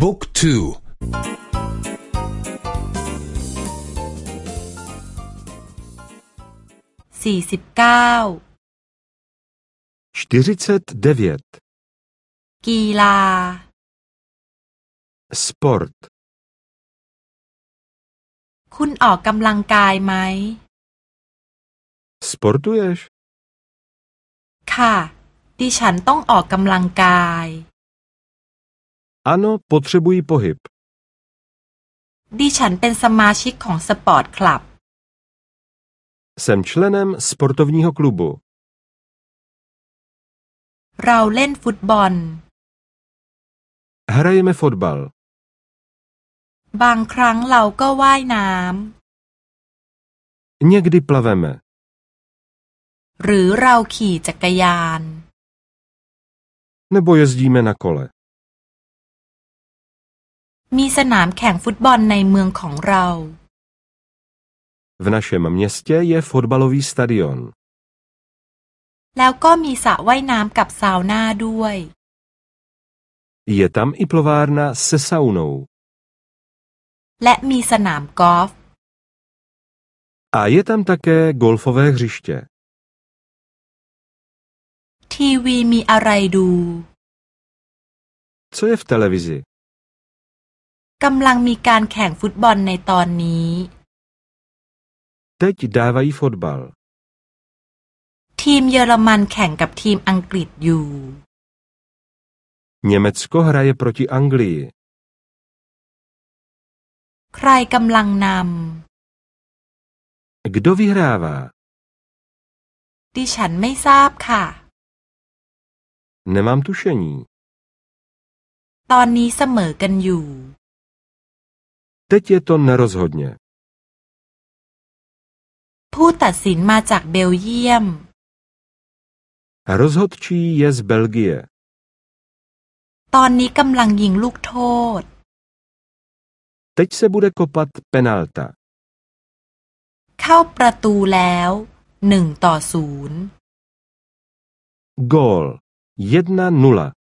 บุ๊กทูสี่สิบเก้ากีฬา sport คุณออกกำลังกายไหม sportuješ ค่ะ ดิฉันต้องออกกำลังกาย ano potřebuji pohyb ดิฉันเป็นสมาชิกของสปอร์ตคลับ jsem členem sportovního klubu เราเล่นฟุตบอล hrajeme fotbal บางครั้งเราก็ว่ายน้ำ někdy plaveme หรือเราขี่จักรยาน nebo jezdíme na kole มีสนามแข่งฟุตบอลในเมืองของเรา V našem městě je fotbalový stadion. แล้วก็มีสระว่ายน้ำกับซาวน่าด้วย Je tam i plovárna se saunou. และมีสนามกอล์ฟ A je tam také golfové hřiště. ทีวีมีอะไรดู Co je v televizi? กำลังมีการแข่งฟุตบอลในตอนนี้ Teď dávají fotbal. ทีมเยอรมันแข่งกับทีมอังกฤษอยู่ Německo hraje proti Anglii. ใครกำลังนำ Kdo vyhrává? ดิฉันไม่ทราบค่ะ Nemám tušení. ตอนนี้เสมอกันอยู่ Teď je to nerozhodně. ผู้ตัดสินมาจากเบลเยียม Rozhodčí je z Belgie. ตอนนี้กำลังยิงลูกโทษ Teď se bude kopat penalta. เข้าประตูแล้วหนึ่งต่อศูนย์ Gól 1-0